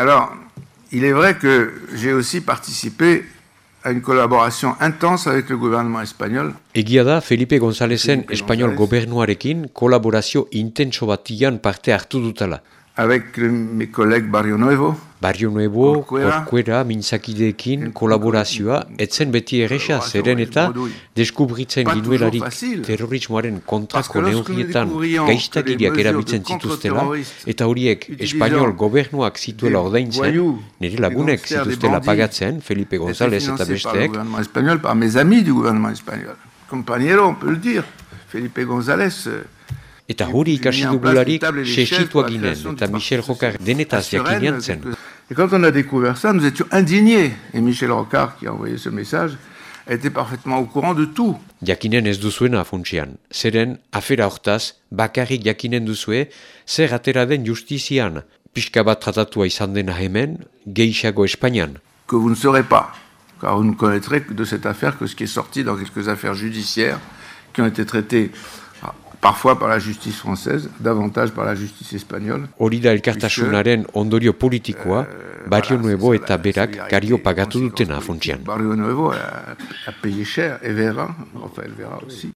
Alors, il est vrai que j'ai aussi participé à une collaboration intense avec le gouvernement espagnol. Egia da, Felipe Gonzalezen espagnol gobernuarekin kolaborazio intenso batian parte hartu dutala. Avec mes collègues Barrio Nuevo, Barrio Nuevo, Corcuera, mintzakideekin kolaborazioa, etzen beti erresa zeren eta deskubritzen ginuelarik terrorismoaren kontrako neurrietan gaiztakiriak erabiltzen zituztela, eta horiek espainol gobernuak zituela ordaintzen, nire lagunek zituztela pagatzen, Felipe González eta besteek. Espagnol, par mes amis du gouvernement espagnol. Compañero, on peut le dire, Felipe González, Eta hori ikasi dugularik sesitua ginen, eta Michel Rocard denetaz jakinean zen. Et quand on a découvert ça, nous étions indignés. Et Michel Rocard, qui a envoyé ce message, était parfaitement au courant de tout. Jakinen ez duzuena funtsian. Zeren, afera hortaz, bakarrik jakinen duzue, zer atera den justizian, pixka bat tratatua izan dena hemen, geixago Espainian. Que vous ne saurez pas, car vous ne connaîtrez de cette affaire que ce qui est sorti dans quelques affaires judiciaires qui ont été traitées parfois par la justice française, davantage par la justice espagnole. Hori da elkartasunaren ondorio politikoa, Barrio Nuevo eta berak gario pagatu dutena funtsian. Barrio Nuevo a, a payé cher, et Vera, Rafael Vera aussi.